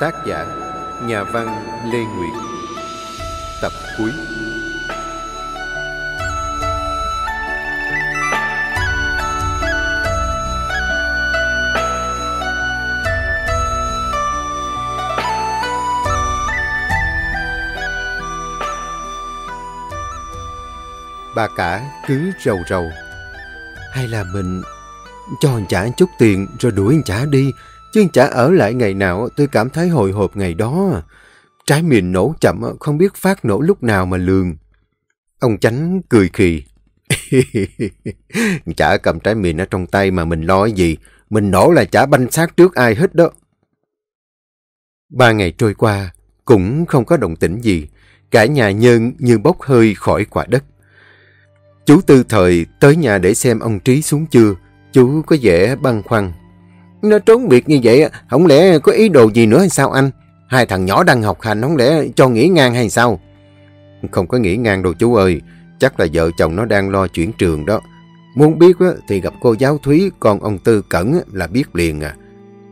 Tác giả Nhà văn Lê Nguyệt. Tập cuối. Bà cả cứ rầu rầu. Hay là mình cho anh chả chút tiền rồi đuổi anh chả đi Chứ chả ở lại ngày nào, tôi cảm thấy hồi hộp ngày đó. Trái miền nổ chậm, không biết phát nổ lúc nào mà lường. Ông chánh cười khì. Chả cầm trái miền ở trong tay mà mình lo gì. Mình nổ là chả banh xác trước ai hết đó. Ba ngày trôi qua, Cũng không có động tĩnh gì. Cả nhà nhân như bốc hơi khỏi quả đất. Chú Tư Thời tới nhà để xem ông Trí xuống chưa. Chú có vẻ băn khoăn. Nó trốn biệt như vậy, không lẽ có ý đồ gì nữa hay sao anh? Hai thằng nhỏ đang học hành, không lẽ cho nghỉ ngang hay sao? Không có nghỉ ngang đâu chú ơi. Chắc là vợ chồng nó đang lo chuyển trường đó. Muốn biết thì gặp cô giáo Thúy, còn ông Tư Cẩn là biết liền à.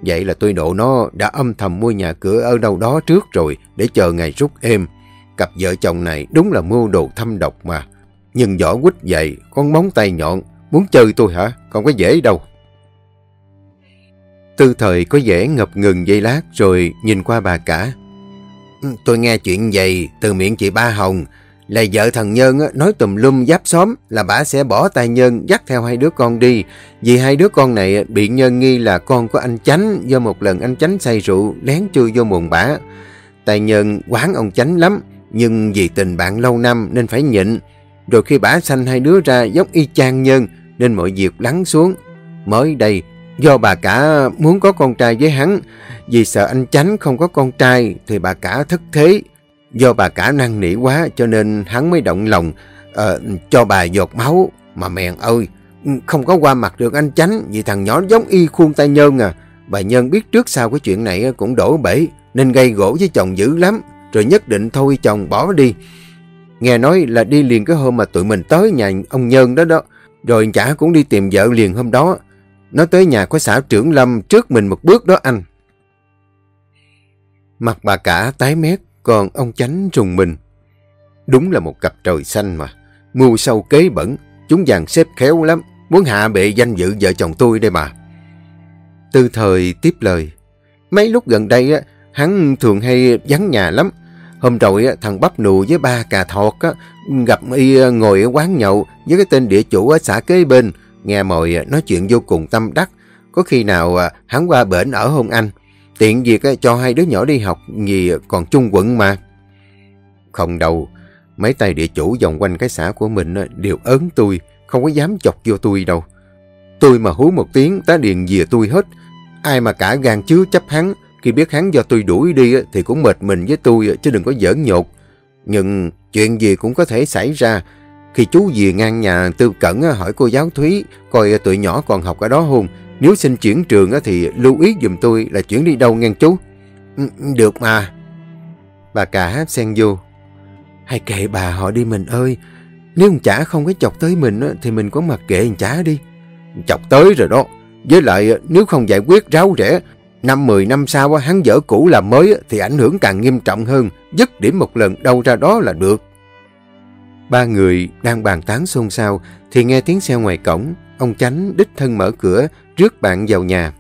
Vậy là tôi độ nó đã âm thầm mua nhà cửa ở đâu đó trước rồi để chờ ngày rút êm. Cặp vợ chồng này đúng là mưu đồ thâm độc mà. Nhưng vỏ quýt vậy, con móng tay nhọn, muốn chơi tôi hả? Không có dễ đâu. Tư thời có vẻ ngập ngừng dây lát rồi nhìn qua bà cả. Ừ, tôi nghe chuyện vậy từ miệng chị Ba Hồng là vợ thằng Nhân nói tùm lum giáp xóm là bà sẽ bỏ tay Nhân dắt theo hai đứa con đi vì hai đứa con này bị Nhân nghi là con của anh Chánh do một lần anh Chánh say rượu lén chui vô mùng bả. Tài Nhân quán ông Chánh lắm nhưng vì tình bạn lâu năm nên phải nhịn rồi khi bả sanh hai đứa ra giống y chang nhân nên mọi việc lắng xuống. Mới đây, do bà cả muốn có con trai với hắn, vì sợ anh chánh không có con trai thì bà cả thất thế. Do bà cả năng nỉ quá cho nên hắn mới động lòng uh, cho bà giọt máu. Mà mèn ơi, không có qua mặt được anh chánh vì thằng nhỏ giống y khuôn tay nhân à. Bà Nhân biết trước sau cái chuyện này cũng đổ bể nên gây gỗ với chồng dữ lắm. Rồi nhất định thôi chồng bỏ đi. Nghe nói là đi liền cái hôm mà tụi mình tới nhà ông Nhân đó đó. Rồi chả cũng đi tìm vợ liền hôm đó. Nó tới nhà của xã trưởng Lâm trước mình một bước đó anh. Mặt bà cả tái mét, còn ông chánh rùng mình. Đúng là một cặp trời xanh mà. Mưu sâu kế bẩn, chúng dàn xếp khéo lắm. Muốn hạ bệ danh dự vợ chồng tôi đây mà. Tư thời tiếp lời. Mấy lúc gần đây, á, hắn thường hay vắng nhà lắm. Hôm rồi thằng bắp nụ với ba cà thọt gặp y ngồi ở quán nhậu với cái tên địa chủ ở xã kế bên, nghe mồi à, nói chuyện vô cùng tâm đắc. Có khi nào à, hắn qua bển ở hôn anh, tiện việc à, cho hai đứa nhỏ đi học vì còn chung quận mà. Không đâu, mấy tay địa chủ vòng quanh cái xã của mình đều ớn tôi, không có dám chọc vô tôi đâu. Tôi mà hú một tiếng, tá điền dìa tôi hết. Ai mà cả gan chứ chấp hắn, khi biết hắn do tôi đuổi đi thì cũng mệt mình với tôi chứ đừng có giỡn nhột. Nhưng chuyện gì cũng có thể xảy ra. Khi chú về ngang nhà Tư Cẩn à, hỏi cô giáo Thúy coi à, tụi nhỏ còn học ở đó không. Nếu xin chuyển trường à, thì lưu ý dùm tôi là chuyển đi đâu ngang chú. Ừ, ừ, được mà. Bà cả xen vô. Hay kệ bà họ đi mình ơi. Nếu ông chả không có chọc tới mình thì mình có mặc kệ ông chả đi. Chọc tới rồi đó. Với lại nếu không giải quyết ráo rẽ Năm 10 năm sau hắn dở cũ làm mới thì ảnh hưởng càng nghiêm trọng hơn, dứt điểm một lần đâu ra đó là được. Ba người đang bàn tán xôn xao thì nghe tiếng xe ngoài cổng, ông Chánh đích thân mở cửa, rước bạn vào nhà.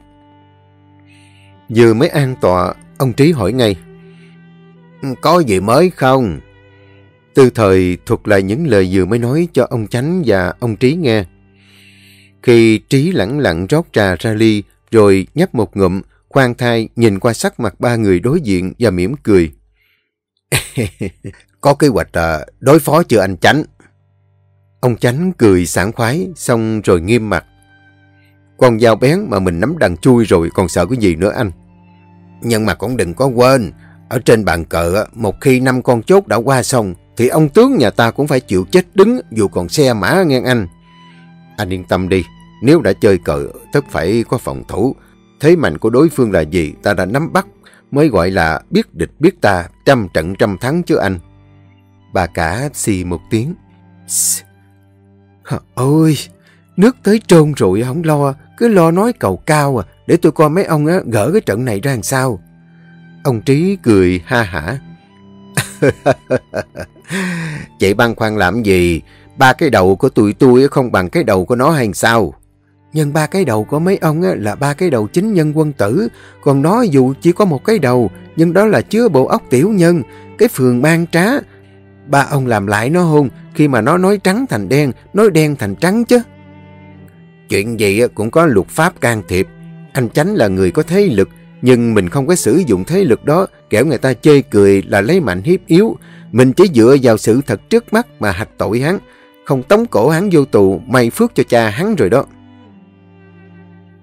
Vừa mới an tọa, ông Trí hỏi ngay. Có gì mới không? Tư thời thuật lại những lời vừa mới nói cho ông Chánh và ông Trí nghe. Khi Trí lẳng lặng rót trà ra ly, rồi nhấp một ngụm, Khoan thai nhìn qua sắc mặt ba người đối diện và mỉm cười. Có kế hoạch à, đối phó chưa anh Chánh? Ông Chánh cười sảng khoái, xong rồi nghiêm mặt. Con dao bén mà mình nắm đằng chui rồi còn sợ cái gì nữa anh? Nhưng mà cũng đừng có quên, ở trên bàn cờ, một khi năm con chốt đã qua xong, thì ông tướng nhà ta cũng phải chịu chết đứng dù còn xe mã nghe anh. Anh yên tâm đi, nếu đã chơi cờ, tất phải có phòng thủ, Thế mạnh của đối phương là gì ta đã nắm bắt, mới gọi là biết địch biết ta, trăm trận trăm thắng chứ anh. Bà cả xì một tiếng. Ôi, Nước tới trôn rồi không lo, cứ lo nói cầu cao à, để tôi coi mấy ông á, gỡ cái trận này ra làm sao. Ông Trí cười ha hả. Chị băn khoăn làm gì? Ba cái đầu của tụi tôi không bằng cái đầu của nó hay sao? Nhưng ba cái đầu của mấy ông là ba cái đầu chính nhân quân tử. Còn nó dù chỉ có một cái đầu, nhưng đó là chứa bộ óc tiểu nhân, cái phường mang trá. Ba ông làm lại nó hôn, khi mà nó nói trắng thành đen, nói đen thành trắng chứ. Chuyện gì cũng có luật pháp can thiệp. Anh Chánh là người có thế lực, nhưng mình không có sử dụng thế lực đó, kẻo người ta chê cười là lấy mạnh hiếp yếu. Mình chỉ dựa vào sự thật trước mắt mà hạch tội hắn. Không tống cổ hắn vô tù, may phước cho cha hắn rồi đó.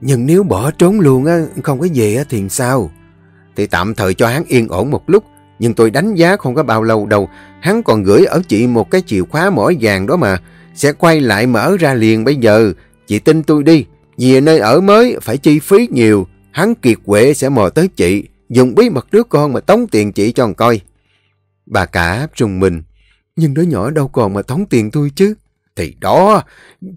Nhưng nếu bỏ trốn luôn á, không có về á thì sao? Thì tạm thời cho hắn yên ổn một lúc, nhưng tôi đánh giá không có bao lâu đâu. Hắn còn gửi ở chị một cái chìa khóa mỏ vàng đó mà. Sẽ quay lại mở ra liền bây giờ. Chị tin tôi đi. Vì nơi ở mới phải chi phí nhiều. Hắn kiệt quệ sẽ mò tới chị. Dùng bí mật đứa con mà tống tiền chị cho con coi. Bà cả trùng mình. Nhưng đứa nhỏ đâu còn mà tống tiền tôi chứ. Thì đó,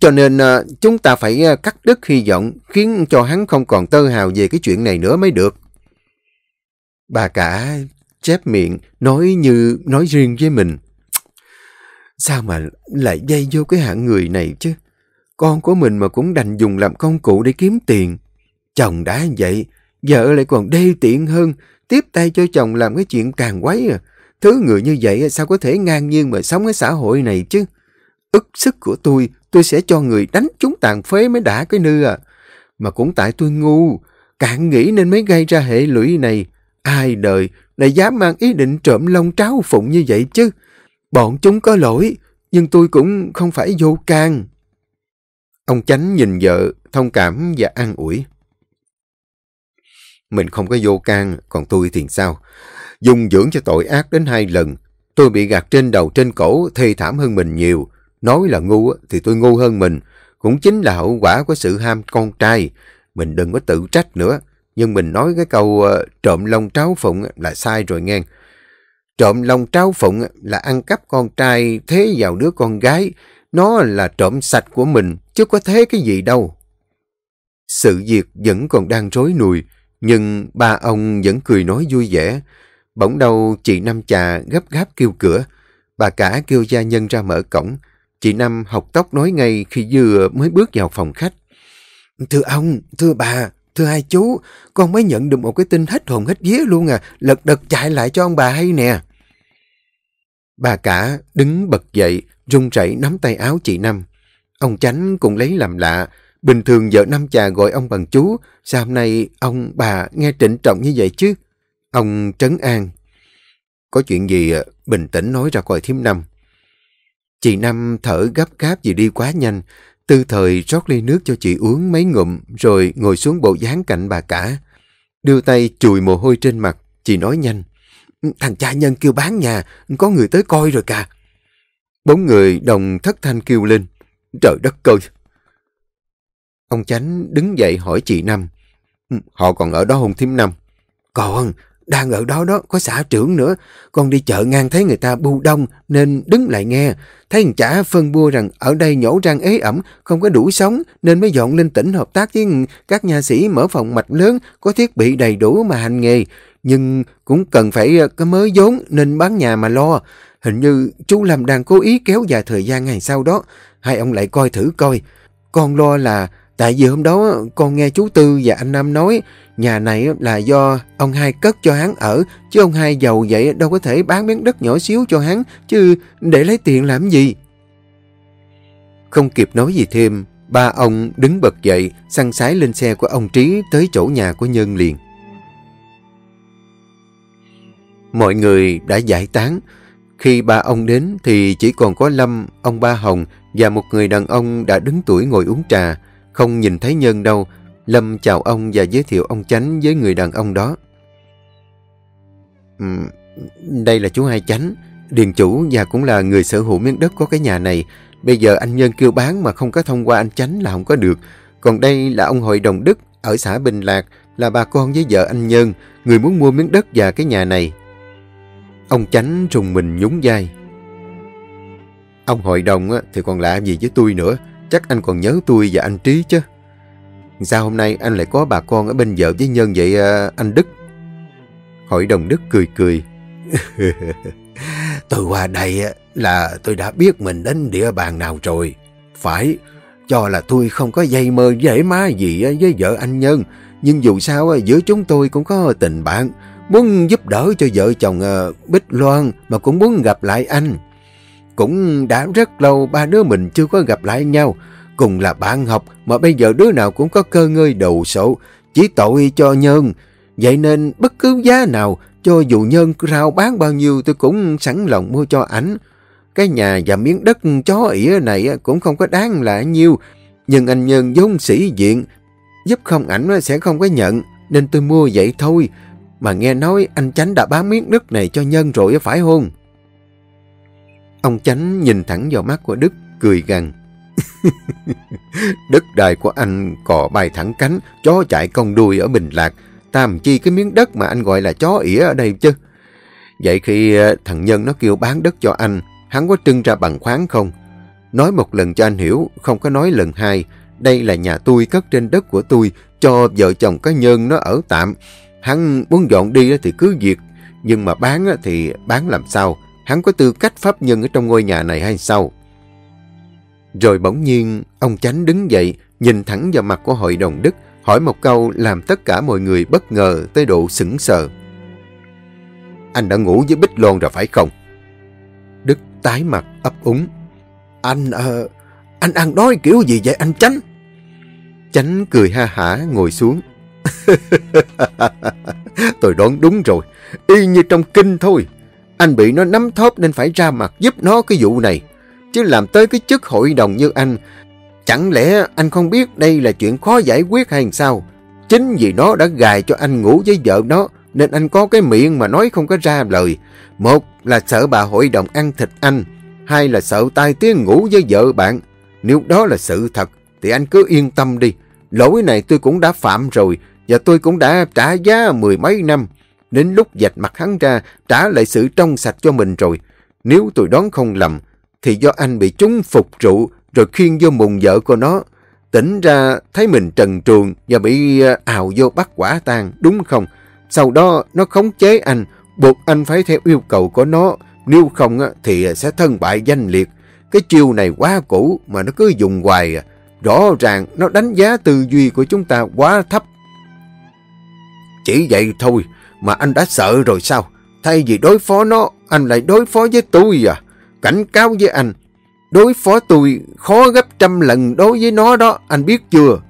cho nên à, chúng ta phải à, cắt đứt hy vọng, khiến cho hắn không còn tơ hào về cái chuyện này nữa mới được. Bà cả chép miệng, nói như nói riêng với mình. Sao mà lại dây vô cái hạng người này chứ? Con của mình mà cũng đành dùng làm công cụ để kiếm tiền. Chồng đã vậy, vợ lại còn đê tiện hơn, tiếp tay cho chồng làm cái chuyện càng quấy à. Thứ người như vậy sao có thể ngang nhiên mà sống ở xã hội này chứ? Ức sức của tôi, tôi sẽ cho người đánh chúng tàn phế mới đã cái nư à. Mà cũng tại tôi ngu, cạn nghĩ nên mới gây ra hệ lụy này. Ai đời lại dám mang ý định trộm lông tráo phụng như vậy chứ. Bọn chúng có lỗi, nhưng tôi cũng không phải vô can. Ông Chánh nhìn vợ, thông cảm và an ủi. Mình không có vô can, còn tôi thì sao? Dùng dưỡng cho tội ác đến hai lần. Tôi bị gạt trên đầu trên cổ, thê thảm hơn mình nhiều. Nói là ngu thì tôi ngu hơn mình. Cũng chính là hậu quả của sự ham con trai. Mình đừng có tự trách nữa. Nhưng mình nói cái câu ờ, trộm lông tráo phụng là sai rồi nghe. Trộm lông tráo phụng là ăn cắp con trai thế vào đứa con gái. Nó là trộm sạch của mình, chứ có thế cái gì đâu. Sự việc vẫn còn đang rối nùi, nhưng ba ông vẫn cười nói vui vẻ. Bỗng đâu chị Năm Trà gấp gáp kêu cửa. Bà cả kêu gia nhân ra mở cổng. Chị Năm học tóc nói ngay khi vừa mới bước vào phòng khách. Thưa ông, thưa bà, thưa hai chú, con mới nhận được một cái tin hết hồn hết vía luôn à, lật đật chạy lại cho ông bà hay nè. Bà cả đứng bật dậy, run rẩy nắm tay áo chị Năm. Ông Chánh cũng lấy làm lạ, bình thường vợ Năm Trà gọi ông bằng chú, sao hôm nay ông bà nghe trịnh trọng như vậy chứ? Ông trấn an. Có chuyện gì à, bình tĩnh nói ra coi thím Năm. Chị Năm thở gấp gáp vì đi quá nhanh, tư thời rót ly nước cho chị uống mấy ngụm rồi ngồi xuống bộ dáng cạnh bà cả. Đưa tay chùi mồ hôi trên mặt, chị nói nhanh. Thằng cha nhân kêu bán nhà, có người tới coi rồi cả. Bốn người đồng thất thanh kêu lên. Trời đất ơi! Ông Chánh đứng dậy hỏi chị Năm. Họ còn ở đó không thím Năm? Còn, đang ở đó đó, có xã trưởng nữa. Con đi chợ ngang thấy người ta bu đông nên đứng lại nghe. Thấy thằng chả phân bua rằng ở đây nhổ răng ế ẩm, không có đủ sống nên mới dọn lên tỉnh hợp tác với các nhà sĩ mở phòng mạch lớn, có thiết bị đầy đủ mà hành nghề. Nhưng cũng cần phải ờ, có mới vốn nên bán nhà mà lo. Hình như chú Lâm đang cố ý kéo dài thời gian ngày sau đó. Hai ông lại coi thử coi. Con lo là tại vì hôm đó con nghe chú Tư và anh Nam nói Nhà này là do ông hai cất cho hắn ở, chứ ông hai giàu vậy đâu có thể bán miếng đất nhỏ xíu cho hắn, chứ để lấy tiền làm gì. Không kịp nói gì thêm, ba ông đứng bật dậy, săn sái lên xe của ông Trí tới chỗ nhà của Nhân liền. Mọi người đã giải tán. Khi ba ông đến thì chỉ còn có Lâm, ông Ba Hồng và một người đàn ông đã đứng tuổi ngồi uống trà. Không nhìn thấy Nhân đâu, Lâm chào ông và giới thiệu ông Chánh với người đàn ông đó. Uhm, đây là chú Hai Chánh, điền chủ và cũng là người sở hữu miếng đất có cái nhà này. Bây giờ anh Nhân kêu bán mà không có thông qua anh Chánh là không có được. Còn đây là ông Hội đồng Đức ở xã Bình Lạc, là bà con với vợ anh Nhân, người muốn mua miếng đất và cái nhà này. Ông Chánh trùng mình nhún vai. Ông hội đồng thì còn lạ gì với tôi nữa chắc anh còn nhớ tôi và anh Trí chứ. Sao hôm nay anh lại có bà con ở bên vợ với Nhân vậy à, anh Đức? Hội đồng Đức cười cười. tôi qua đây là tôi đã biết mình đến địa bàn nào rồi. Phải, cho là tôi không có dây mơ dễ má gì với vợ anh Nhân. Nhưng dù sao giữa chúng tôi cũng có tình bạn. Muốn giúp đỡ cho vợ chồng à, Bích Loan mà cũng muốn gặp lại anh. Cũng đã rất lâu ba đứa mình chưa có gặp lại nhau. Cùng là bạn học mà bây giờ đứa nào cũng có cơ ngơi đầu sổ. Chỉ tội cho Nhân. Vậy nên bất cứ giá nào, cho dù Nhân rao bán bao nhiêu tôi cũng sẵn lòng mua cho ảnh. Cái nhà và miếng đất chó ỉa này cũng không có đáng là nhiêu. Nhưng anh Nhân vốn sĩ diện, giúp không ảnh sẽ không có nhận, nên tôi mua vậy thôi. Mà nghe nói anh Chánh đã bán miếng đất này cho Nhân rồi phải không? Ông Chánh nhìn thẳng vào mắt của Đức, cười gằn. đất đai của anh cò bay thẳng cánh, chó chạy công đuôi ở Bình Lạc. Tam chi cái miếng đất mà anh gọi là chó ỉa ở đây chứ. Vậy khi ờ, thằng Nhân nó kêu bán đất cho anh, hắn có trưng ra bằng khoáng không? Nói một lần cho anh hiểu, không có nói lần hai. Đây là nhà tôi cất trên đất của tôi, cho vợ chồng cá nhân nó ở tạm. Hắn muốn dọn đi thì cứ việc, nhưng mà bán thì bán làm sao? Hắn có tư cách pháp nhân ở trong ngôi nhà này hay sao? Rồi bỗng nhiên, ông Chánh đứng dậy, nhìn thẳng vào mặt của hội đồng Đức, hỏi một câu làm tất cả mọi người bất ngờ tới độ sững sờ. Anh đã ngủ với Bích Loan rồi phải không? Đức tái mặt ấp úng. Anh, uh, anh ăn đói kiểu gì vậy anh Chánh? Chánh cười ha hả ngồi xuống. Tôi đoán đúng rồi, y như trong kinh thôi. Anh bị nó nắm thóp nên phải ra mặt giúp nó cái vụ này. Chứ làm tới cái chức hội đồng như anh, chẳng lẽ anh không biết đây là chuyện khó giải quyết hay sao? Chính vì nó đã gài cho anh ngủ với vợ nó, nên anh có cái miệng mà nói không có ra lời. Một là sợ bà hội đồng ăn thịt anh, hai là sợ tai tiếng ngủ với vợ bạn. Nếu đó là sự thật, thì anh cứ yên tâm đi. Lỗi này tôi cũng đã phạm rồi, và tôi cũng đã trả giá mười mấy năm. Đến lúc dạch mặt hắn ra, trả lại sự trong sạch cho mình rồi. Nếu tôi đoán không lầm, thì do anh bị chúng phục rượu, rồi khiêng vô mùng vợ của nó. Tỉnh ra thấy mình trần truồng và bị à, ào vô bắt quả tang đúng không? Sau đó nó khống chế anh, buộc anh phải theo yêu cầu của nó. Nếu không thì sẽ thân bại danh liệt. Cái chiêu này quá cũ mà nó cứ dùng hoài. À. Rõ ràng nó đánh giá tư duy của chúng ta quá thấp. Chỉ vậy thôi, mà anh đã sợ rồi sao? Thay vì đối phó nó, anh lại đối phó với tôi à? Cảnh cáo với anh, đối phó tôi khó gấp trăm lần đối với nó đó, anh biết chưa?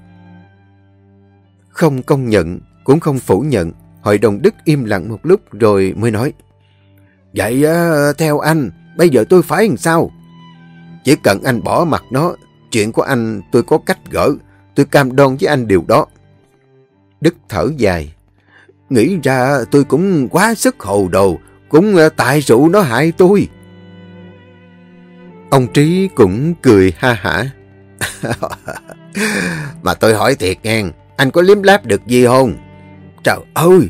Không công nhận, cũng không phủ nhận. Hội đồng Đức im lặng một lúc rồi mới nói. Vậy ờ, theo anh, bây giờ tôi phải làm sao? Chỉ cần anh bỏ mặt nó, chuyện của anh tôi có cách gỡ. Tôi cam đoan với anh điều đó. Đức thở dài. Nghĩ ra tôi cũng quá sức hồ đồ, cũng ờ, tại rượu nó hại tôi. Ông Trí cũng cười ha hả. mà tôi hỏi thiệt nghe, anh có liếm láp được gì không? Trời ơi,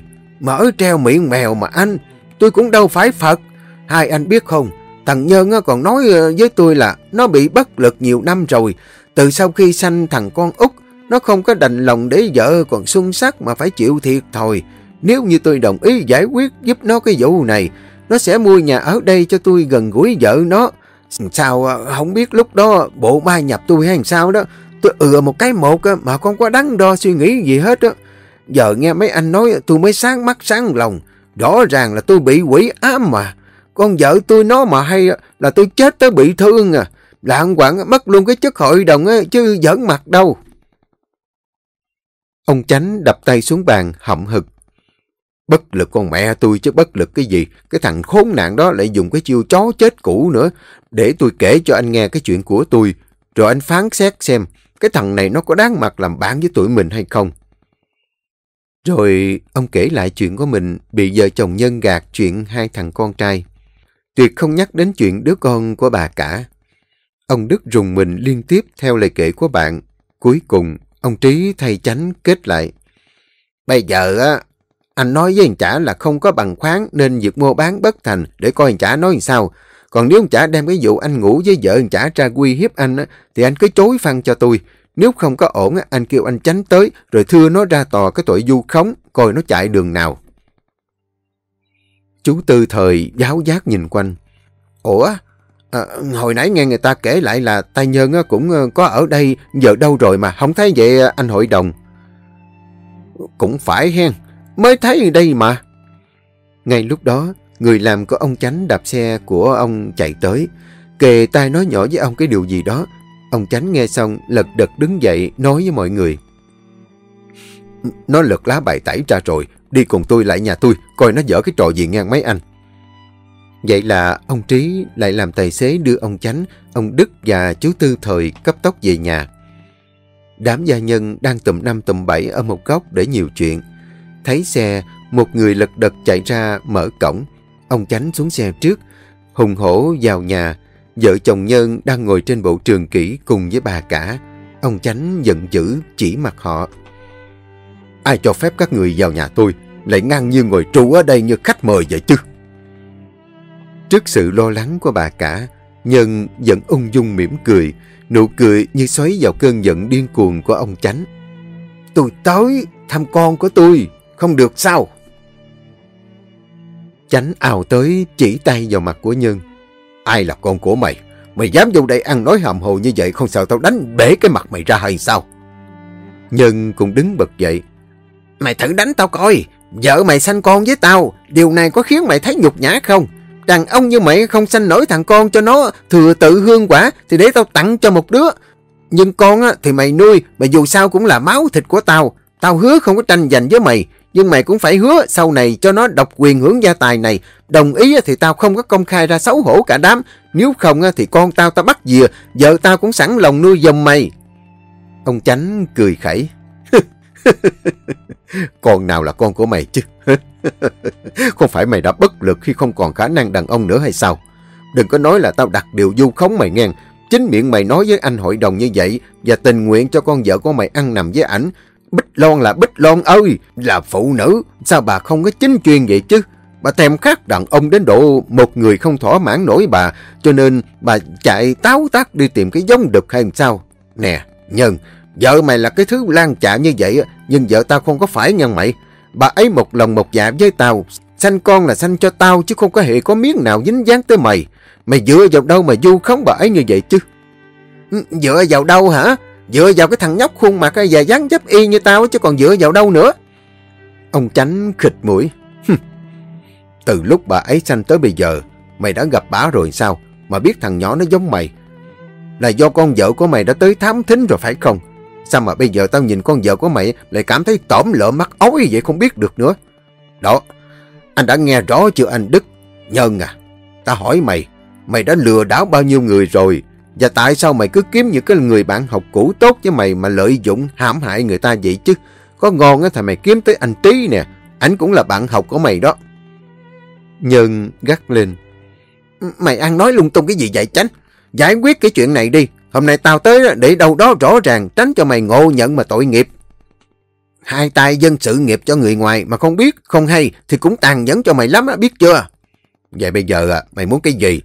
mở treo miệng mèo mà anh, tôi cũng đâu phải Phật. Hai anh biết không, thằng Nhân còn nói ờ, với tôi là nó bị bất lực nhiều năm rồi. Từ sau khi sanh thằng con út, nó không có đành lòng để vợ còn xuân sắc mà phải chịu thiệt thôi. Nếu như tôi đồng ý giải quyết giúp nó cái vụ này, nó sẽ mua nhà ở đây cho tôi gần gũi vợ nó. Sao à, không biết lúc đó bộ mai nhập tôi hay sao đó. Tôi ừa một cái một mà không có đắn đo suy nghĩ gì hết đó. Giờ nghe mấy anh nói tôi mới sáng mắt sáng lòng. Rõ ràng là tôi bị quỷ ám mà. Con vợ tôi nó mà hay là tôi chết tới bị thương à. Lạng quảng mất luôn cái chức hội đồng chứ giỡn mặt đâu. Ông Chánh đập tay xuống bàn hậm hực. Bất lực con mẹ tôi chứ bất lực cái gì. Cái thằng khốn nạn đó lại dùng cái chiêu chó chết cũ nữa. Để tôi kể cho anh nghe cái chuyện của tôi. Rồi anh phán xét xem cái thằng này nó có đáng mặt làm bạn với tụi mình hay không. Rồi ông kể lại chuyện của mình bị vợ chồng nhân gạt chuyện hai thằng con trai. Tuyệt không nhắc đến chuyện đứa con của bà cả. Ông Đức rùng mình liên tiếp theo lời kể của bạn. Cuối cùng, ông Trí thay chánh kết lại. Bây giờ á, anh nói với anh trả là không có bằng khoáng nên việc mua bán bất thành để coi anh trả nói sao. Còn nếu ông chả đem cái vụ anh ngủ với vợ anh chả ra quy hiếp anh, thì anh cứ chối phăng cho tôi. Nếu không có ổn, anh kêu anh tránh tới, rồi thưa nó ra tòa cái tội du khống, coi nó chạy đường nào. Chú Tư thời giáo giác nhìn quanh. Ủa? À, hồi nãy nghe người ta kể lại là tay nhân cũng ờ, có ở đây, giờ đâu rồi mà không thấy vậy anh hội đồng. Cũng phải hen, mới thấy đây mà. Ngay lúc đó, người làm của ông Chánh đạp xe của ông chạy tới, kề tai nói nhỏ với ông cái điều gì đó. Ông Chánh nghe xong lật đật đứng dậy nói với mọi người. Nó lật lá bài tẩy ra rồi, đi cùng tôi lại nhà tôi, coi nó dở cái trò gì ngang mấy anh. Vậy là ông Trí lại làm tài xế đưa ông Chánh, ông Đức và chú Tư Thời cấp tốc về nhà. Đám gia nhân đang tùm năm tùm bảy ở một góc để nhiều chuyện. Thấy xe, một người lật đật chạy ra mở cổng. Ông Chánh xuống xe trước, hùng hổ vào nhà. Vợ chồng Nhân đang ngồi trên bộ trường kỷ cùng với bà cả. Ông Chánh giận dữ chỉ mặt họ. Ai cho phép các người vào nhà tôi, lại ngang như ngồi trụ ở đây như khách mời vậy chứ? Trước sự lo lắng của bà cả, Nhân vẫn ung dung mỉm cười, nụ cười như xoáy vào cơn giận điên cuồng của ông Chánh. Tôi tới thăm con của tôi, không được sao? Chánh ào tới chỉ tay vào mặt của Nhân. Ai là con của mày? Mày dám vô đây ăn nói hàm hồ như vậy không sợ tao đánh bể cái mặt mày ra hay sao? Nhân cũng đứng bật dậy. Mày thử đánh tao coi, vợ mày sanh con với tao, điều này có khiến mày thấy nhục nhã không? Đàn ông như mày không sanh nổi thằng con cho nó thừa tự hương quả thì để tao tặng cho một đứa. Nhưng con á, thì mày nuôi, mà dù sao cũng là máu thịt của tao. Tao hứa không có tranh giành với mày, nhưng mày cũng phải hứa sau này cho nó độc quyền hưởng gia tài này. Đồng ý thì tao không có công khai ra xấu hổ cả đám. Nếu không thì con tao tao bắt dìa, vợ tao cũng sẵn lòng nuôi dòng mày. Ông Chánh cười khẩy. con nào là con của mày chứ? không phải mày đã bất lực khi không còn khả năng đàn ông nữa hay sao? Đừng có nói là tao đặt điều du khống mày nghe. Chính miệng mày nói với anh hội đồng như vậy và tình nguyện cho con vợ của mày ăn nằm với ảnh. Bích Loan là Bích Loan ơi, là phụ nữ. Sao bà không có chính chuyên vậy chứ? Bà thèm khát đàn ông đến độ một người không thỏa mãn nổi bà, cho nên bà chạy táo tác đi tìm cái giống đực hay sao? Nè, Nhân, vợ mày là cái thứ lan chạ như vậy, nhưng vợ tao không có phải nha mày. Bà ấy một lòng một dạ với tao, sanh con là sanh cho tao chứ không có hề có miếng nào dính dáng tới mày. Mày dựa vào đâu mà du khống bà ấy như vậy chứ? Ừ, dựa vào đâu hả? Dựa vào cái thằng nhóc khuôn mặt và dáng dấp y như tao chứ còn dựa vào đâu nữa. Ông Chánh khịch mũi. Từ lúc bà ấy sanh tới bây giờ, mày đã gặp bà rồi sao? Mà biết thằng nhỏ nó giống mày. Là do con vợ của mày đã tới thám thính rồi phải không? Sao mà bây giờ tao nhìn con vợ của mày lại cảm thấy tổm lỡ mắt ói vậy không biết được nữa. Đó, anh đã nghe rõ chưa anh Đức? Nhân à, ta hỏi mày, mày đã lừa đảo bao nhiêu người rồi? Và tại sao mày cứ kiếm những cái người bạn học cũ tốt với mày mà lợi dụng hãm hại người ta vậy chứ? Có ngon á thì mày kiếm tới anh Trí nè, anh cũng là bạn học của mày đó. Nhân gắt lên. Mày ăn nói lung tung cái gì vậy tránh Giải quyết cái chuyện này đi. Hôm nay tao tới để đâu đó rõ ràng tránh cho mày ngộ nhận mà tội nghiệp. Hai tay dân sự nghiệp cho người ngoài mà không biết, không hay thì cũng tàn nhẫn cho mày lắm á, biết chưa? Vậy bây giờ à, mày muốn cái gì?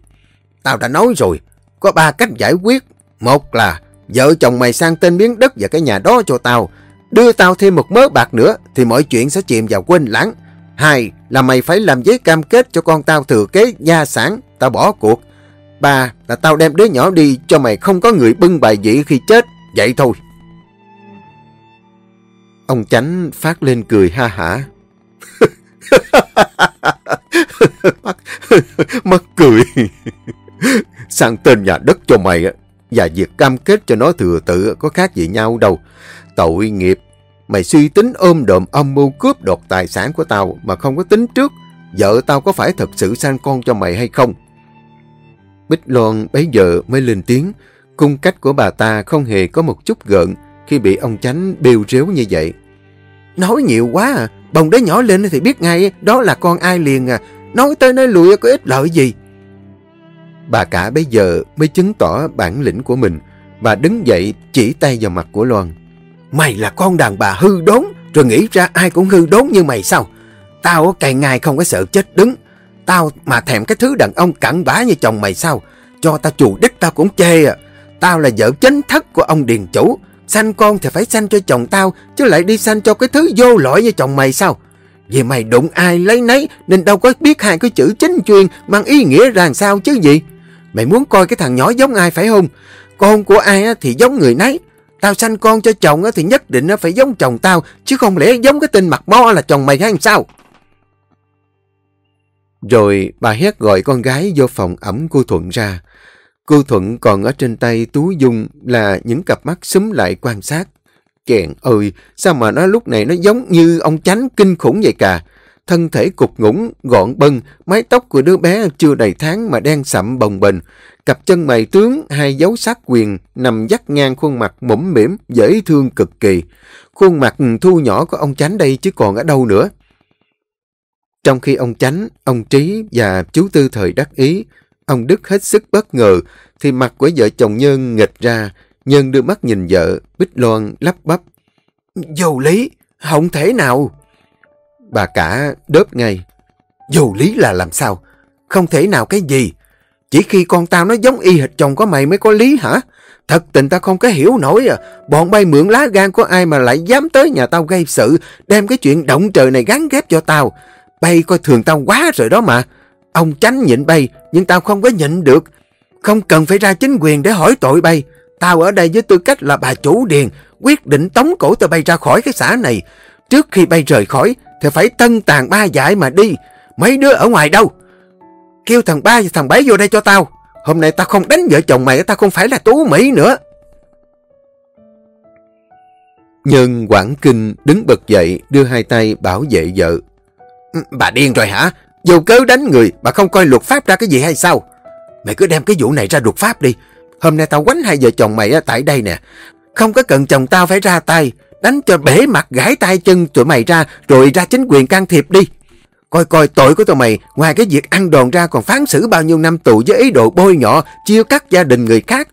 Tao đã nói rồi, có ba cách giải quyết. Một là vợ chồng mày sang tên biến đất và cái nhà đó cho tao. Đưa tao thêm một mớ bạc nữa thì mọi chuyện sẽ chìm vào quên lãng. Hai là mày phải làm giấy cam kết cho con tao thừa kế gia sản, tao bỏ cuộc. Ba là tao đem đứa nhỏ đi cho mày không có người bưng bài dĩ khi chết. Vậy thôi. Ông Chánh phát lên cười ha hả. mắc, mắc cười. Sang tên nhà đất cho mày và việc cam kết cho nó thừa tự có khác gì nhau đâu. Tội nghiệp. Mày suy tính ôm đồm âm mưu cướp đột tài sản của tao mà không có tính trước. Vợ tao có phải thật sự sanh con cho mày hay không? Bích Loan bấy giờ mới lên tiếng. Cung cách của bà ta không hề có một chút gợn khi bị ông chánh bêu rếu như vậy. Nói nhiều quá à, bồng đứa nhỏ lên thì biết ngay đó là con ai liền à. Nói tới nói lùi có ích lợi gì. Bà cả bây giờ mới chứng tỏ bản lĩnh của mình và đứng dậy chỉ tay vào mặt của Loan. Mày là con đàn bà hư đốn, rồi nghĩ ra ai cũng hư đốn như mày sao? Tao cày ngày không có sợ chết đứng. Tao mà thèm cái thứ đàn ông cặn bã như chồng mày sao? Cho tao chù đích tao cũng chê à. Tao là vợ chính thất của ông Điền Chủ. Sanh con thì phải sanh cho chồng tao, chứ lại đi sanh cho cái thứ vô lỗi như chồng mày sao? Vì mày đụng ai lấy nấy nên đâu có biết hai cái chữ chính chuyên mang ý nghĩa ra sao chứ gì. Mày muốn coi cái thằng nhỏ giống ai phải không? Con của ai thì giống người nấy. Tao sanh con cho chồng thì nhất định phải giống chồng tao, chứ không lẽ giống cái tên mặt mo là chồng mày hay sao? Rồi bà hét gọi con gái vô phòng ẩm cô Thuận ra. Cô Thuận còn ở trên tay Tú Dung là những cặp mắt xúm lại quan sát. Kẹn ơi, sao mà nó lúc này nó giống như ông chánh kinh khủng vậy cả. Thân thể cục ngủng, gọn bân, mái tóc của đứa bé chưa đầy tháng mà đen sậm bồng bềnh. Cặp chân mày tướng, hai dấu sát quyền nằm dắt ngang khuôn mặt mũm mỉm, dễ thương cực kỳ. Khuôn mặt thu nhỏ của ông chánh đây chứ còn ở đâu nữa. Trong khi ông Chánh, ông Trí và chú Tư thời đắc ý, ông Đức hết sức bất ngờ, thì mặt của vợ chồng Nhân nghịch ra, Nhân đưa mắt nhìn vợ, Bích Loan lắp bắp. Vô lý, không thể nào. Bà cả đớp ngay. dù lý là làm sao? Không thể nào cái gì? Chỉ khi con tao nó giống y hệt chồng của mày mới có lý hả? Thật tình tao không có hiểu nổi à. Bọn bay mượn lá gan của ai mà lại dám tới nhà tao gây sự, đem cái chuyện động trời này gắn ghép cho tao. Bay coi thường tao quá rồi đó mà. Ông tránh nhịn bay, nhưng tao không có nhịn được. Không cần phải ra chính quyền để hỏi tội bay. Tao ở đây với tư cách là bà chủ điền, quyết định tống cổ tao bay ra khỏi cái xã này. Trước khi bay rời khỏi, thì phải tân tàn ba dại mà đi. Mấy đứa ở ngoài đâu? Kêu thằng ba và thằng bảy vô đây cho tao. Hôm nay tao không đánh vợ chồng mày, tao không phải là tú Mỹ nữa. Nhân Quảng Kinh đứng bật dậy, đưa hai tay bảo vệ vợ. Ừ, bà điên rồi hả? Dù cớ đánh người, bà không coi luật pháp ra cái gì hay sao? Mày cứ đem cái vụ này ra luật pháp đi. Hôm nay tao quánh hai vợ chồng mày ở tại đây nè. Không có cần chồng tao phải ra tay. Đánh cho bể mặt gãi tay chân tụi mày ra rồi ra chính quyền can thiệp đi. Coi coi tội của tụi mày ngoài cái việc ăn đòn ra còn phán xử bao nhiêu năm tù với ý đồ bôi nhọ, chia cắt gia đình người khác.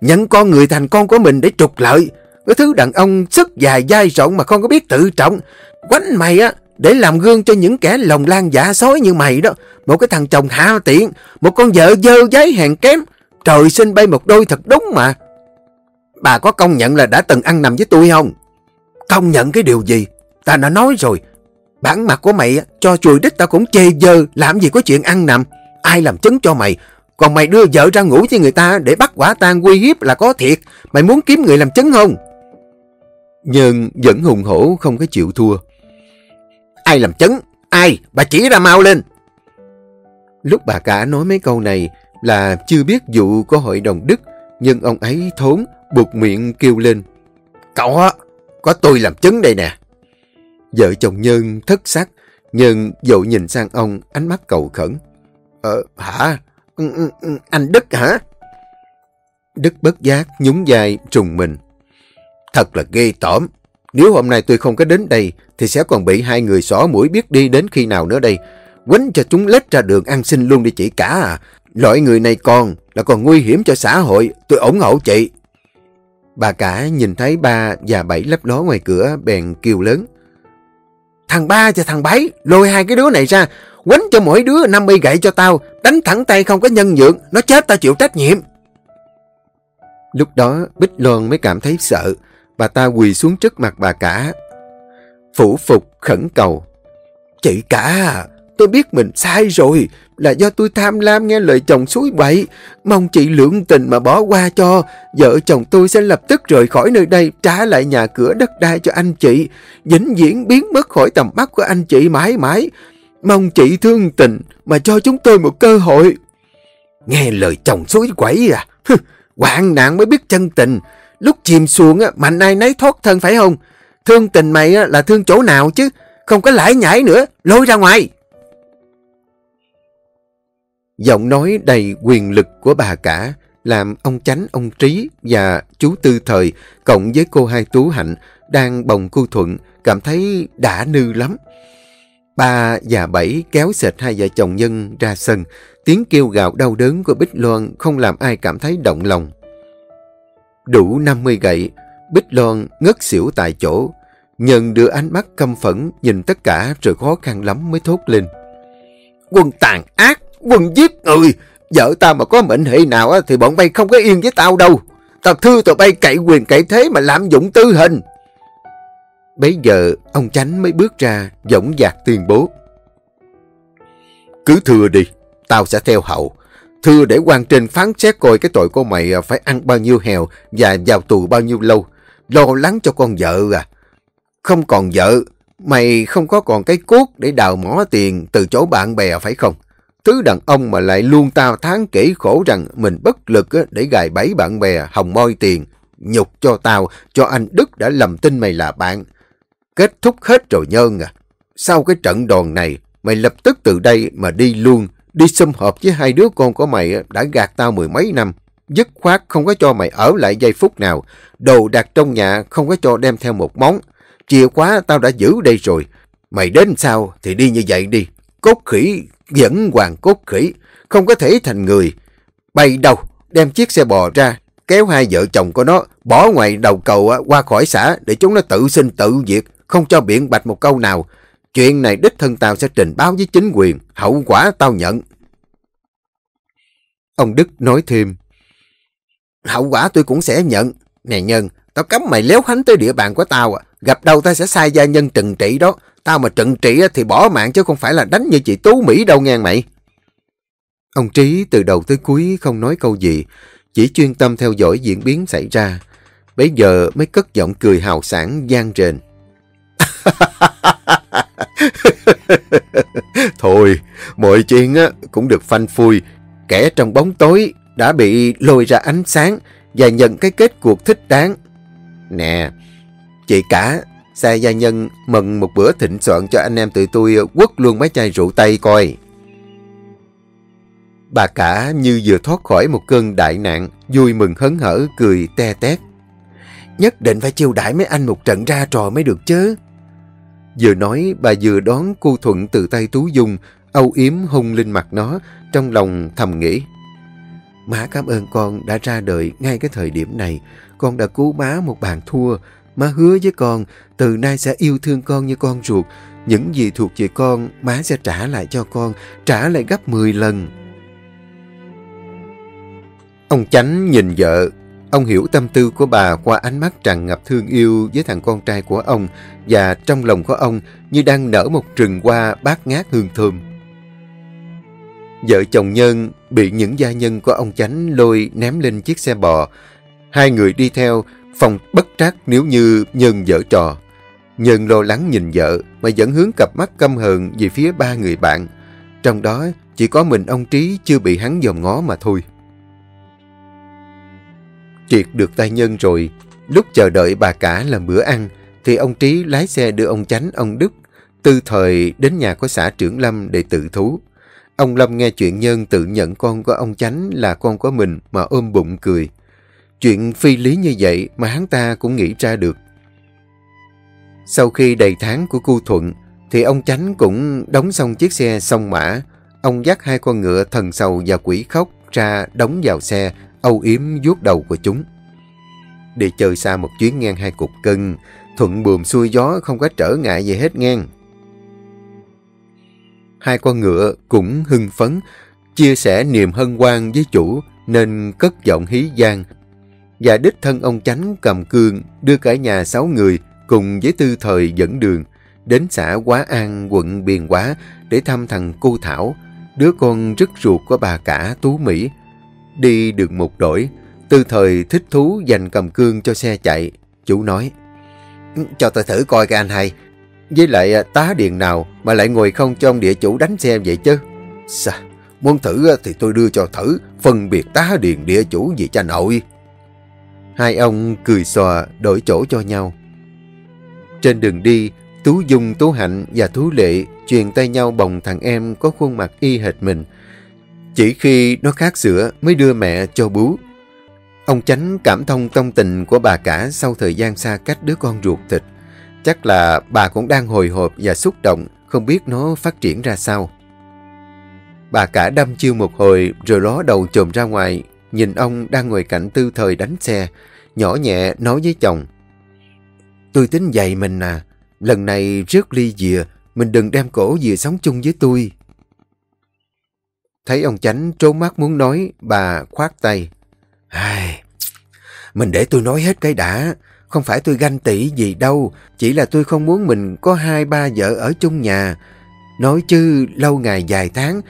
Nhận con người thành con của mình để trục lợi. Cái thứ đàn ông sức dài dai rộng mà không có biết tự trọng. Quánh mày á, để làm gương cho những kẻ lòng lan giả sói như mày đó. Một cái thằng chồng hạ tiện, một con vợ dơ giấy hèn kém. Trời sinh bay một đôi thật đúng mà. Bà có công nhận là đã từng ăn nằm với tôi không? Công nhận cái điều gì? Ta đã nói rồi. Bản mặt của mày cho chùi đích ta cũng chê dơ, làm gì có chuyện ăn nằm. Ai làm chứng cho mày? Còn mày đưa vợ ra ngủ với người ta để bắt quả tang quy hiếp là có thiệt. Mày muốn kiếm người làm chứng không? Nhưng vẫn hùng hổ không có chịu thua. Ai làm chứng? Ai? Bà chỉ ra mau lên. Lúc bà cả nói mấy câu này là chưa biết vụ của hội đồng Đức, nhưng ông ấy thốn, buộc miệng kêu lên. Cậu á, có tôi làm chứng đây nè. Vợ chồng Nhân thất sắc, Nhân dội nhìn sang ông, ánh mắt cầu khẩn. Ờ, hả? Ừ, ừ, ừ, anh Đức hả? Đức bất giác, nhún dài, trùng mình. Thật là ghê tởm. Nếu hôm nay tôi không có đến đây, thì sẽ còn bị hai người xỏ mũi biết đi đến khi nào nữa đây. Quánh cho chúng lết ra đường ăn xin luôn đi chị cả à. Loại người này còn là còn nguy hiểm cho xã hội. Tôi ủng hộ chị. Bà cả nhìn thấy ba và bảy lấp ló ngoài cửa bèn kêu lớn. Thằng ba và thằng bảy lôi hai cái đứa này ra. Quánh cho mỗi đứa 50 gậy cho tao. Đánh thẳng tay không có nhân nhượng. Nó chết tao chịu trách nhiệm. Lúc đó Bích Loan mới cảm thấy sợ. Bà ta quỳ xuống trước mặt bà cả. Phủ phục khẩn cầu. Chị cả, tôi biết mình sai rồi. Là do tôi tham lam nghe lời chồng suối bậy. Mong chị lượng tình mà bỏ qua cho. Vợ chồng tôi sẽ lập tức rời khỏi nơi đây, trả lại nhà cửa đất đai cho anh chị. Vĩnh viễn biến mất khỏi tầm mắt của anh chị mãi mãi. Mong chị thương tình mà cho chúng tôi một cơ hội. Nghe lời chồng suối quẩy à? Hoạn nạn mới biết chân tình. Lúc chìm xuống mạnh ai nấy thoát thân phải không? Thương tình mày là thương chỗ nào chứ? Không có lãi nhảy nữa, lôi ra ngoài. Giọng nói đầy quyền lực của bà cả làm ông Chánh, ông Trí và chú Tư Thời cộng với cô Hai Tú Hạnh đang bồng cu thuận cảm thấy đã nư lắm. Ba và Bảy kéo sệt hai vợ chồng nhân ra sân. Tiếng kêu gào đau đớn của Bích Loan không làm ai cảm thấy động lòng. Đủ 50 gậy, Bích Loan ngất xỉu tại chỗ. Nhân đưa ánh mắt căm phẫn nhìn tất cả rồi khó khăn lắm mới thốt lên. Quân tàn ác, quân giết người. Vợ tao mà có mệnh hệ nào thì bọn bay không có yên với tao đâu. Tao thưa tụi bay cậy quyền cậy thế mà lạm dụng tư hình. Bây giờ ông Chánh mới bước ra, dõng dạc tuyên bố. Cứ thưa đi, tao sẽ theo hậu. Thưa để quan trên phán xét coi cái tội của mày à, phải ăn bao nhiêu hèo và vào tù bao nhiêu lâu. Lo lắng cho con vợ à. Không còn vợ, mày không có còn cái cốt để đào mỏ tiền từ chỗ bạn bè phải không? Thứ đàn ông mà lại luôn tao tháng kể khổ rằng mình bất lực để gài bẫy bạn bè hồng moi tiền. Nhục cho tao, cho anh Đức đã lầm tin mày là bạn. Kết thúc hết rồi nhơn à. Sau cái trận đòn này, mày lập tức từ đây mà đi luôn. Đi xâm hợp với hai đứa con của mày đã gạt tao mười mấy năm. Dứt khoát không có cho mày ở lại giây phút nào. Đồ đặt trong nhà không có cho đem theo một món. Chìa khóa tao đã giữ đây rồi. Mày đến sao thì đi như vậy đi. Cốt khỉ vẫn hoàng cốt khỉ. Không có thể thành người. Bay đâu, đem chiếc xe bò ra, kéo hai vợ chồng của nó bỏ ngoài đầu cầu à, qua khỏi xã để chúng nó tự sinh tự diệt, không cho biện bạch một câu nào. Chuyện này đích thân tao sẽ trình báo với chính quyền, hậu quả tao nhận. Ông Đức nói thêm, Hậu quả tôi cũng sẽ nhận. Nè Nhân, tao cấm mày léo hánh tới địa bàn của tao à. Gặp đâu tao sẽ sai gia nhân trừng trị đó. Tao mà trận trị thì bỏ mạng chứ không phải là đánh như chị Tú Mỹ đâu nghe mày. Ông Trí từ đầu tới cuối không nói câu gì, chỉ chuyên tâm theo dõi diễn biến xảy ra. Bây giờ mới cất giọng cười hào sảng gian rền. Thôi, mọi chuyện cũng được phanh phui. Kẻ trong bóng tối đã bị lôi ra ánh sáng và nhận cái kết cuộc thích đáng. Nè, chị cả, xe gia nhân mừng một bữa thịnh soạn cho anh em tụi tôi quất luôn mấy chai rượu Tây coi. Bà cả như vừa thoát khỏi một cơn đại nạn, vui mừng hấn hở, cười te tét. Nhất định phải chiêu đãi mấy anh một trận ra trò mới được chứ. Vừa nói, bà vừa đón cô Thuận từ tay Tú Dung, âu yếm hung lên mặt nó, trong lòng thầm nghĩ. Má cảm ơn con đã ra đời ngay cái thời điểm này. Con đã cứu má một bàn thua. Má hứa với con, từ nay sẽ yêu thương con như con ruột. Những gì thuộc về con, má sẽ trả lại cho con, trả lại gấp 10 lần. Ông Chánh nhìn vợ, ông hiểu tâm tư của bà qua ánh mắt tràn ngập thương yêu với thằng con trai của ông và trong lòng của ông như đang nở một rừng hoa bát ngát hương thơm. Vợ chồng Nhân bị những gia nhân của ông Chánh lôi ném lên chiếc xe bò. Hai người đi theo, phòng bất trác nếu như Nhân dở trò. Nhân lo lắng nhìn vợ mà vẫn hướng cặp mắt căm hờn về phía ba người bạn. Trong đó chỉ có mình ông Trí chưa bị hắn dòm ngó mà thôi. Triệt được tay Nhân rồi, lúc chờ đợi bà cả làm bữa ăn, thì ông Trí lái xe đưa ông Chánh, ông Đức, tư thời đến nhà của xã trưởng Lâm để tự thú. Ông Lâm nghe chuyện Nhân tự nhận con của ông Chánh là con của mình mà ôm bụng cười. Chuyện phi lý như vậy mà hắn ta cũng nghĩ ra được. Sau khi đầy tháng của cu Thuận, thì ông Chánh cũng đóng xong chiếc xe song mã. Ông dắt hai con ngựa thần sầu và quỷ khóc ra đóng vào xe, âu yếm vuốt đầu của chúng. Đi chơi xa một chuyến ngang hai cục cân, thuận buồm xuôi gió không có trở ngại gì hết ngang. Hai con ngựa cũng hưng phấn, chia sẻ niềm hân hoan với chủ nên cất giọng hí giang. Và đích thân ông chánh cầm cương đưa cả nhà sáu người cùng với tư thời dẫn đường đến xã Quá An, quận Biền Quá để thăm thằng cô Thảo, đứa con rất ruột của bà cả Tú Mỹ. Đi được một đổi, tư thời thích thú dành cầm cương cho xe chạy. Chủ nói, cho tôi thử coi cái anh hay, với lại à, tá điền nào mà lại ngồi không cho ông địa chủ đánh xe vậy chứ? Sao? Muốn thử thì tôi đưa cho thử, phân biệt tá điền địa chủ gì cha nội. Hai ông cười xòa đổi chỗ cho nhau. Trên đường đi, Tú Dung, Tú Hạnh và Tú Lệ truyền tay nhau bồng thằng em có khuôn mặt y hệt mình. Chỉ khi nó khác sữa mới đưa mẹ cho bú. Ông Chánh cảm thông tâm tình của bà cả sau thời gian xa cách đứa con ruột thịt. Chắc là bà cũng đang hồi hộp và xúc động, không biết nó phát triển ra sao. Bà cả đâm chiêu một hồi rồi ló đầu trồm ra ngoài, nhìn ông đang ngồi cạnh tư thời đánh xe, nhỏ nhẹ nói với chồng. Tôi tính dạy mình à, lần này rước ly dìa, mình đừng đem cổ dìa sống chung với tôi. Thấy ông chánh trốn mắt muốn nói, bà khoát tay. Ai... Mình để tôi nói hết cái đã. Không phải tôi ganh tị gì đâu. Chỉ là tôi không muốn mình có hai ba vợ ở chung nhà. Nói chứ lâu ngày dài tháng,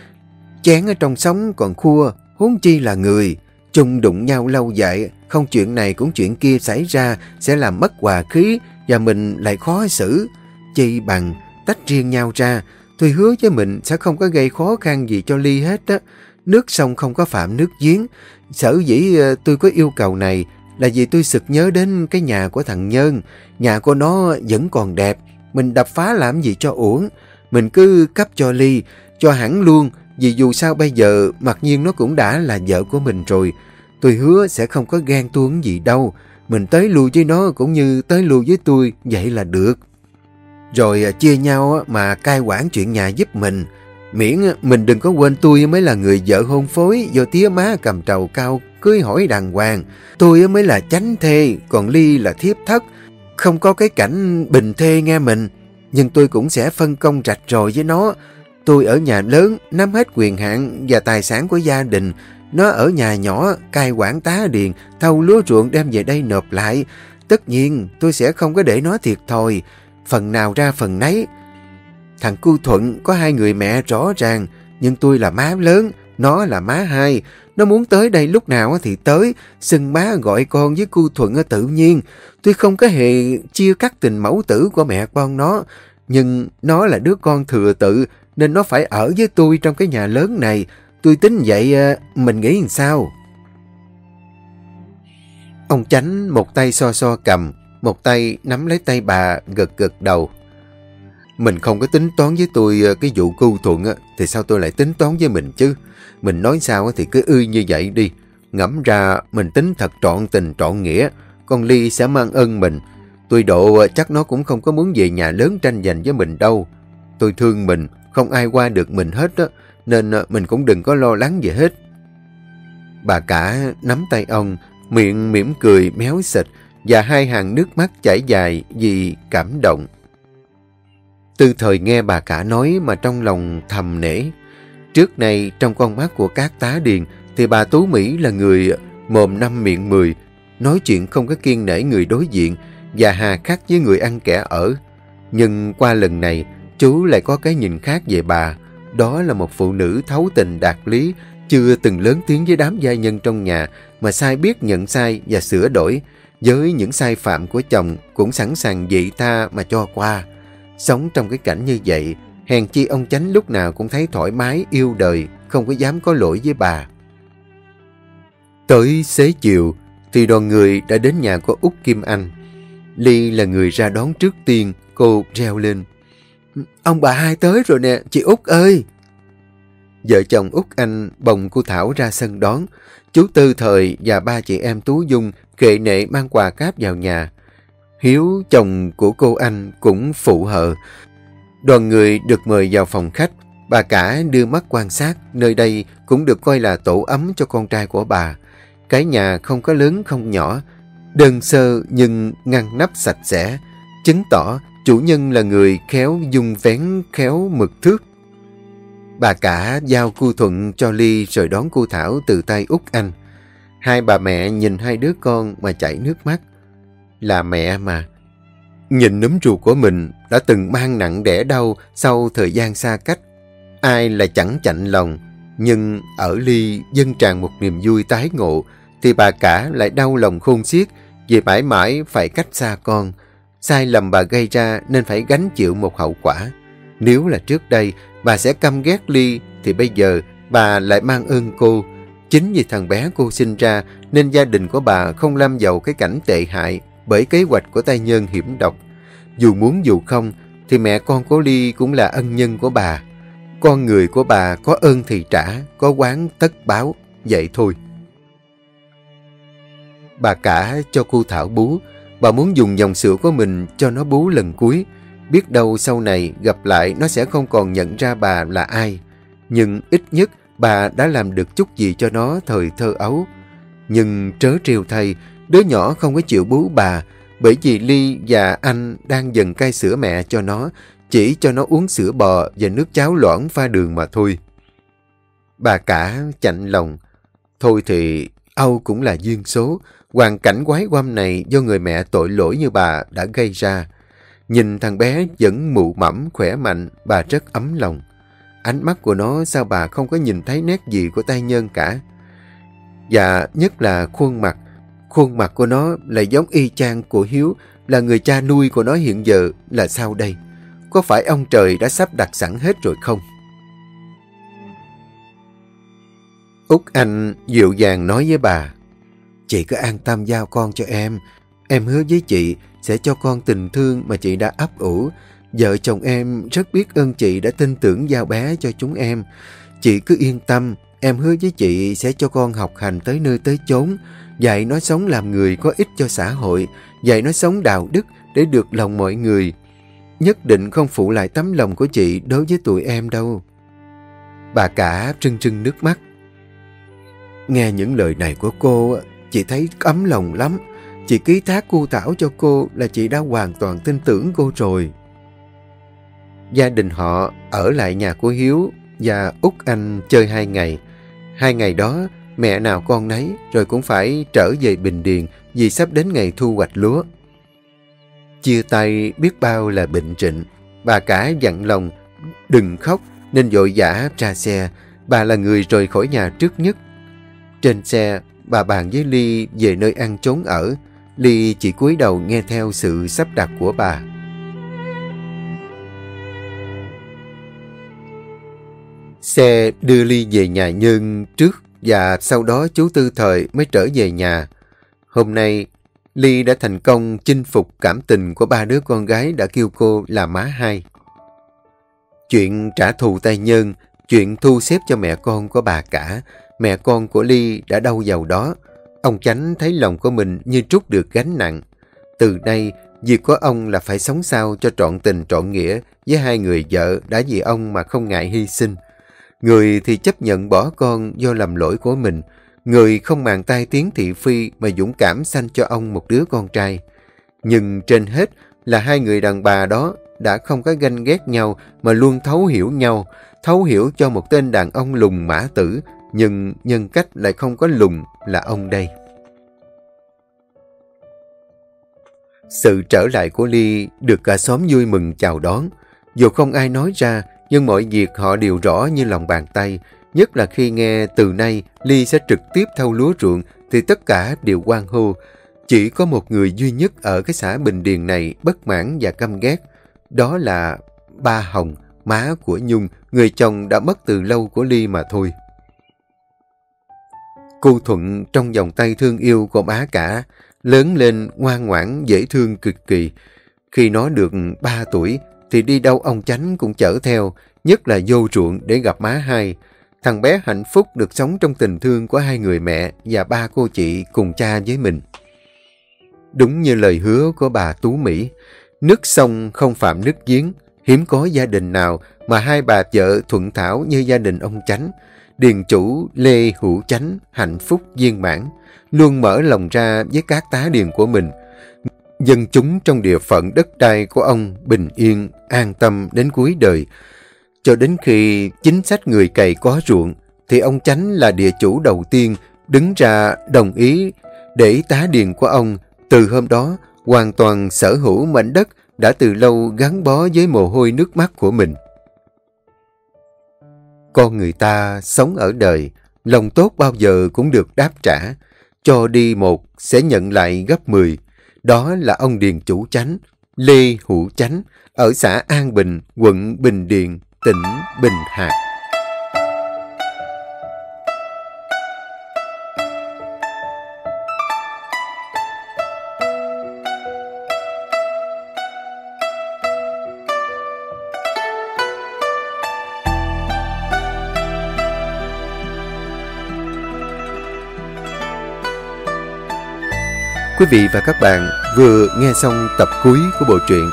chén ở trong sống còn khua, huống chi là người. Chung đụng nhau lâu dài, không chuyện này cũng chuyện kia xảy ra sẽ làm mất hòa khí và mình lại khó xử. Chi bằng tách riêng nhau ra, tôi hứa với mình sẽ không có gây khó khăn gì cho Ly hết á. Nước sông không có phạm nước giếng. Sở dĩ ờ, tôi có yêu cầu này là vì tôi sực nhớ đến cái nhà của thằng Nhân. Nhà của nó vẫn còn đẹp. Mình đập phá làm gì cho uổng. Mình cứ cấp cho Ly, cho hẳn luôn. Vì dù sao bây giờ mặc nhiên nó cũng đã là vợ của mình rồi. Tôi hứa sẽ không có ghen tuông gì đâu. Mình tới lui với nó cũng như tới lui với tôi, vậy là được. Rồi à, chia nhau mà cai quản chuyện nhà giúp mình. Miễn à, mình đừng có quên tôi mới là người vợ hôn phối do tía má cầm trầu cao cưới hỏi đàng hoàng. Tôi mới là chánh thê, còn Ly là thiếp thất. Không có cái cảnh bình thê nghe mình. Nhưng tôi cũng sẽ phân công rạch ròi với nó. Tôi ở nhà lớn, nắm hết quyền hạn và tài sản của gia đình. Nó ở nhà nhỏ, cai quản tá điền, thâu lúa ruộng đem về đây nộp lại. Tất nhiên, tôi sẽ không có để nó thiệt thòi. Phần nào ra phần nấy. Thằng Cu Thuận có hai người mẹ rõ ràng, nhưng tôi là má lớn, nó là má hai. Nó muốn tới đây lúc nào thì tới, xưng má gọi con với Cu Thuận tự nhiên. Tôi không có hề chia cắt tình mẫu tử của mẹ con nó, nhưng nó là đứa con thừa tự, nên nó phải ở với tôi trong cái nhà lớn này. Tôi tính vậy, ờ, mình nghĩ làm sao? Ông Chánh một tay so so cầm, một tay nắm lấy tay bà gật gật đầu. Mình không có tính toán với tôi ờ, cái vụ cưu thuận thì sao tôi lại tính toán với mình chứ? Mình nói sao thì cứ ư như vậy đi. Ngẫm ra mình tính thật trọn tình trọn nghĩa. Con Ly sẽ mang ơn mình. Tôi độ ờ, chắc nó cũng không có muốn về nhà lớn tranh giành với mình đâu. Tôi thương mình, không ai qua được mình hết đó, nên ờ, mình cũng đừng có lo lắng gì hết. Bà cả nắm tay ông, miệng mỉm cười méo xịt và hai hàng nước mắt chảy dài vì cảm động. Từ thời nghe bà cả nói mà trong lòng thầm nể. Trước này trong con mắt của các tá điền thì bà Tú Mỹ là người ờ, mồm năm miệng mười, nói chuyện không có kiên nể người đối diện và hà khác với người ăn kẻ ở. Nhưng qua lần này, chú lại có cái nhìn khác về bà. Đó là một phụ nữ thấu tình đạt lý, chưa từng lớn tiếng với đám gia nhân trong nhà mà sai biết nhận sai và sửa đổi. Với những sai phạm của chồng cũng sẵn sàng dị tha mà cho qua. Sống trong cái cảnh như vậy, hèn chi ông chánh lúc nào cũng thấy thoải mái, yêu đời, không có dám có lỗi với bà. Tới xế chiều, thì đoàn người đã đến nhà của Út Kim Anh. Ly là người ra đón trước tiên, cô reo lên. Ông bà hai tới rồi nè, chị Út ơi! Vợ chồng Út Anh bồng cô Thảo ra sân đón. Chú Tư Thời và ba chị em Tú Dung kệ nệ mang quà cáp vào nhà. Hiếu, chồng của cô Anh, cũng phụ hợ. Đoàn người được mời vào phòng khách. Bà cả đưa mắt quan sát, nơi đây cũng được coi là tổ ấm cho con trai của bà. Cái nhà không có lớn không nhỏ, đơn sơ nhưng ngăn nắp sạch sẽ, chứng tỏ chủ nhân là người khéo dung vén khéo mực thước. Bà cả giao cu thuận cho Ly rồi đón cu Thảo từ tay út Anh. Hai bà mẹ nhìn hai đứa con mà chảy nước mắt. Là mẹ mà. Nhìn núm ruột của mình đã từng mang nặng đẻ đau sau thời gian xa cách. Ai là chẳng chạnh lòng. Nhưng ở Ly dân tràn một niềm vui tái ngộ thì bà cả lại đau lòng khôn xiết vì mãi mãi phải cách xa con. Sai lầm bà gây ra nên phải gánh chịu một hậu quả. Nếu là trước đây bà sẽ căm ghét Ly thì bây giờ bà lại mang ơn cô. Chính vì thằng bé cô sinh ra nên gia đình của bà không lâm vào cái cảnh tệ hại bởi kế hoạch của tay nhân hiểm độc. Dù muốn dù không thì mẹ con của Ly cũng là ân nhân của bà. Con người của bà có ơn thì trả, có quán tất báo, vậy thôi. Bà cả cho cô Thảo bú, bà muốn dùng dòng sữa của mình cho nó bú lần cuối. Biết đâu sau này gặp lại nó sẽ không còn nhận ra bà là ai. Nhưng ít nhất bà đã làm được chút gì cho nó thời thơ ấu. Nhưng trớ trêu thay, đứa nhỏ không có chịu bú bà bởi vì Ly và anh đang dần cai sữa mẹ cho nó, chỉ cho nó uống sữa bò và nước cháo loãng pha đường mà thôi. Bà cả chạnh lòng. Thôi thì Âu cũng là duyên số. Hoàn cảnh quái quăm này do người mẹ tội lỗi như bà đã gây ra. Nhìn thằng bé vẫn mụ mẫm, khỏe mạnh, bà rất ấm lòng. Ánh mắt của nó sao bà không có nhìn thấy nét gì của tai nhân cả. Và nhất là khuôn mặt. Khuôn mặt của nó lại giống y chang của Hiếu, là người cha nuôi của nó hiện giờ là sao đây? Có phải ông trời đã sắp đặt sẵn hết rồi không? Úc Anh dịu dàng nói với bà, Chị cứ an tâm giao con cho em. Em hứa với chị sẽ cho con tình thương mà chị đã ấp ủ. Vợ chồng em rất biết ơn chị đã tin tưởng giao bé cho chúng em. Chị cứ yên tâm, em hứa với chị sẽ cho con học hành tới nơi tới chốn, dạy nó sống làm người có ích cho xã hội, dạy nó sống đạo đức để được lòng mọi người. Nhất định không phụ lại tấm lòng của chị đối với tụi em đâu. Bà cả trưng trưng nước mắt. Nghe những lời này của cô, chị thấy ấm lòng lắm. Chị ký thác cô tảo cho cô là chị đã hoàn toàn tin tưởng cô rồi. Gia đình họ ở lại nhà của Hiếu và Út Anh chơi hai ngày. Hai ngày đó, mẹ nào con nấy rồi cũng phải trở về Bình Điền vì sắp đến ngày thu hoạch lúa. Chia tay biết bao là bệnh trịnh. Bà cả dặn lòng, đừng khóc nên vội vã ra xe. Bà là người rời khỏi nhà trước nhất. Trên xe, bà bàn với Ly về nơi ăn trốn ở. Ly chỉ cúi đầu nghe theo sự sắp đặt của bà. Xe đưa Ly về nhà Nhân trước và sau đó chú Tư Thời mới trở về nhà. Hôm nay, Ly đã thành công chinh phục cảm tình của ba đứa con gái đã kêu cô là má hai. Chuyện trả thù tay nhân, chuyện thu xếp cho mẹ con của bà cả, mẹ con của Ly đã đau vào đó. Ông Chánh thấy lòng của mình như trút được gánh nặng. Từ nay, việc của ông là phải sống sao cho trọn tình trọn nghĩa với hai người vợ đã vì ông mà không ngại hy sinh. Người thì chấp nhận bỏ con do lầm lỗi của mình, người không màng tay tiếng thị phi mà dũng cảm sanh cho ông một đứa con trai. Nhưng trên hết là hai người đàn bà đó đã không có ganh ghét nhau mà luôn thấu hiểu nhau, thấu hiểu cho một tên đàn ông lùng mã tử, nhưng nhân cách lại không có lùng là ông đây. Sự trở lại của Ly được cả xóm vui mừng chào đón. Dù không ai nói ra, nhưng mọi việc họ đều rõ như lòng bàn tay. Nhất là khi nghe từ nay Ly sẽ trực tiếp thâu lúa ruộng thì tất cả đều quan hô. Chỉ có một người duy nhất ở cái xã Bình Điền này bất mãn và căm ghét. Đó là ba Hồng, má của Nhung, người chồng đã mất từ lâu của Ly mà thôi. Cô Thuận trong vòng tay thương yêu của bá cả, lớn lên ngoan ngoãn dễ thương cực kỳ. Khi nó được 3 tuổi thì đi đâu ông chánh cũng chở theo, nhất là vô ruộng để gặp má hai. Thằng bé hạnh phúc được sống trong tình thương của hai người mẹ và ba cô chị cùng cha với mình. Đúng như lời hứa của bà Tú Mỹ, nước sông không phạm nước giếng, hiếm có gia đình nào mà hai bà vợ thuận thảo như gia đình ông Chánh. Điền chủ Lê Hữu Chánh hạnh phúc viên mãn, luôn mở lòng ra với các tá điền của mình. Dân chúng trong địa phận đất đai của ông bình yên, an tâm đến cuối đời. Cho đến khi chính sách người cày có ruộng, thì ông Chánh là địa chủ đầu tiên đứng ra đồng ý để tá điền của ông từ hôm đó hoàn toàn sở hữu mảnh đất đã từ lâu gắn bó với mồ hôi nước mắt của mình. Con người ta sống ở đời, lòng tốt bao giờ cũng được đáp trả. Cho đi một sẽ nhận lại gấp mười. Đó là ông Điền Chủ Chánh, Lê Hữu Chánh, ở xã An Bình, quận Bình Điền, tỉnh Bình Hạc. Quý vị và các bạn vừa nghe xong tập cuối của bộ truyện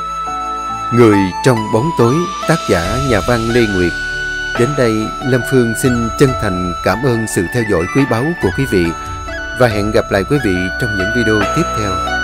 Người trong bóng tối tác giả nhà văn Lê Nguyệt. Đến đây, Lâm Phương xin chân thành cảm ơn sự theo dõi quý báu của quý vị và hẹn gặp lại quý vị trong những video tiếp theo.